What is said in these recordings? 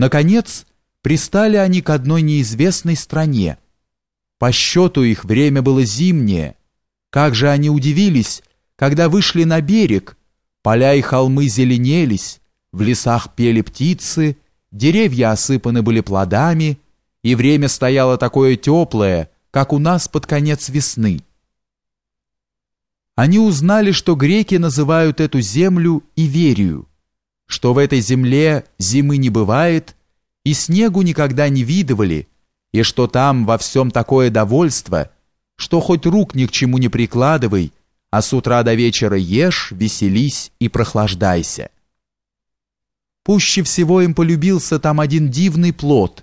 Наконец, пристали они к одной неизвестной стране. По счету их время было зимнее. Как же они удивились, когда вышли на берег, поля и холмы зеленелись, в лесах пели птицы, деревья осыпаны были плодами, и время стояло такое теплое, как у нас под конец весны. Они узнали, что греки называют эту землю Иверию, что в этой земле зимы не бывает и снегу никогда не видывали, и что там во всем такое довольство, что хоть рук ни к чему не прикладывай, а с утра до вечера ешь, веселись и прохлаждайся. Пуще всего им полюбился там один дивный плод.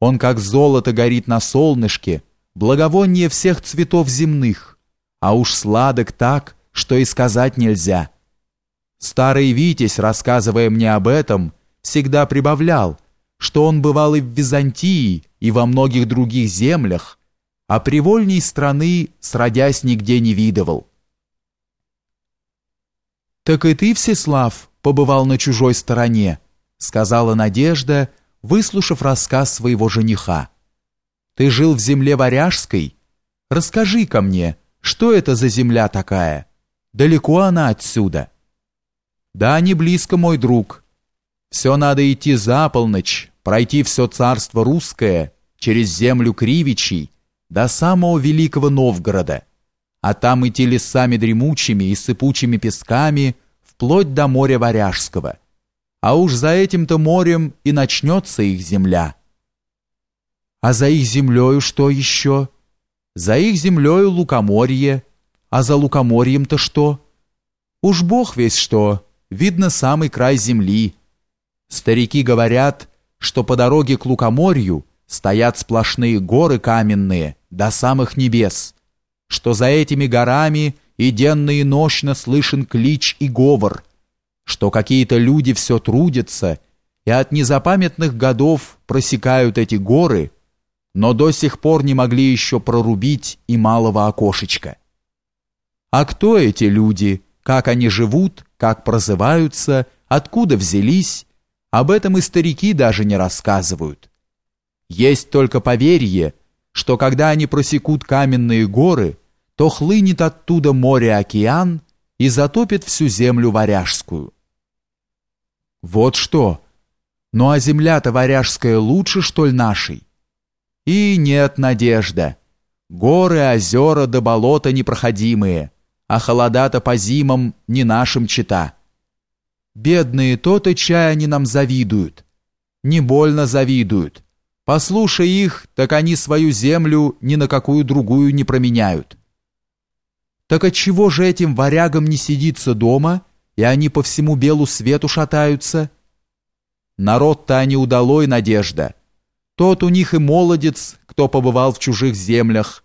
Он как золото горит на солнышке, благовоние всех цветов земных, а уж сладок так, что и сказать нельзя. Старый Витязь, рассказывая мне об этом, всегда прибавлял, что он бывал и в Византии, и во многих других землях, а привольней страны, сродясь, нигде не видывал. «Так и ты, Всеслав, побывал на чужой стороне», сказала Надежда, выслушав рассказ своего жениха. «Ты жил в земле Варяжской? расскажи ко мне, что это за земля такая? Далеко она отсюда?» Да, не близко, мой друг. Все надо идти за полночь, пройти все царство русское, через землю Кривичей, до самого великого Новгорода, а там идти лесами дремучими и сыпучими песками, вплоть до моря Варяжского. А уж за этим-то морем и начнется их земля. А за их землею что еще? За их землею лукоморье, а за лукоморьем-то что? Уж бог весь что, видно самый край земли. Старики говорят, что по дороге к Лукоморью стоят сплошные горы каменные до самых небес, что за этими горами и денно и нощно слышен клич и говор, что какие-то люди все трудятся и от незапамятных годов просекают эти горы, но до сих пор не могли еще прорубить и малого окошечка. А кто эти люди, как они живут, как прозываются, откуда взялись, об этом и старики даже не рассказывают. Есть только поверье, что когда они просекут каменные горы, то хлынет оттуда море-океан и затопит всю землю варяжскую. Вот что! Ну а земля-то варяжская лучше, что ли, нашей? И нет надежда. Горы, озера да болота непроходимые — а холода-то по зимам не нашим чита. Бедные то-то чай они нам завидуют. Не больно завидуют. Послушай их, так они свою землю ни на какую другую не променяют. Так отчего же этим варягам не сидится дома, и они по всему белу свету шатаются? Народ-то они удалой, надежда. Тот у них и молодец, кто побывал в чужих землях,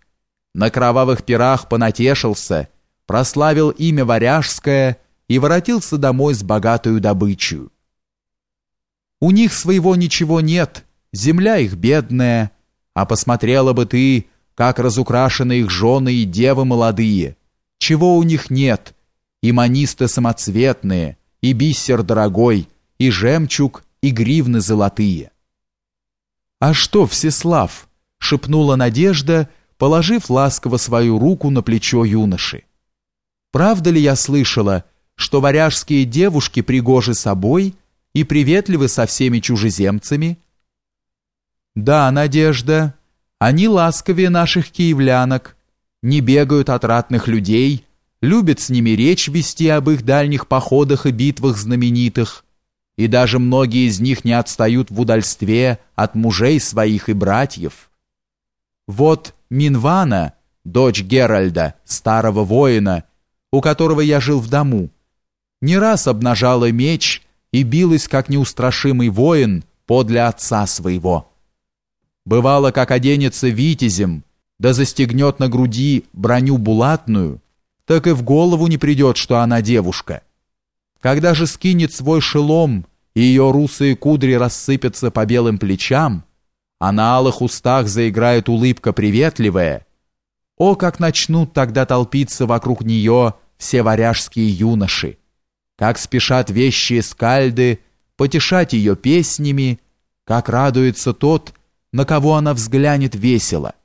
на кровавых пирах понатешился — прославил имя Варяжское и воротился домой с богатую добычей. У них своего ничего нет, земля их бедная, а посмотрела бы ты, как разукрашены их жены и девы молодые, чего у них нет, и манисты самоцветные, и бисер дорогой, и жемчуг, и гривны золотые. «А что, Всеслав?» — шепнула Надежда, положив ласково свою руку на плечо юноши. Правда ли я слышала, что варяжские девушки пригожи собой и приветливы со всеми чужеземцами? Да, Надежда, они ласковее наших киевлянок, не бегают от ратных людей, любят с ними речь вести об их дальних походах и битвах знаменитых, и даже многие из них не отстают в удальстве от мужей своих и братьев. Вот Минвана, дочь Геральда, старого воина, у которого я жил в дому, не раз обнажала меч и билась, как неустрашимый воин, подле отца своего. Бывало, как оденется витязем, да застегнет на груди броню булатную, так и в голову не придет, что она девушка. Когда же скинет свой шелом, и ее русые кудри рассыпятся по белым плечам, а на алых устах заиграет улыбка приветливая, о, как начнут тогда толпиться вокруг нее все варяжские юноши, как спешат вещие скальды потешать ее песнями, как радуется тот, на кого она взглянет весело.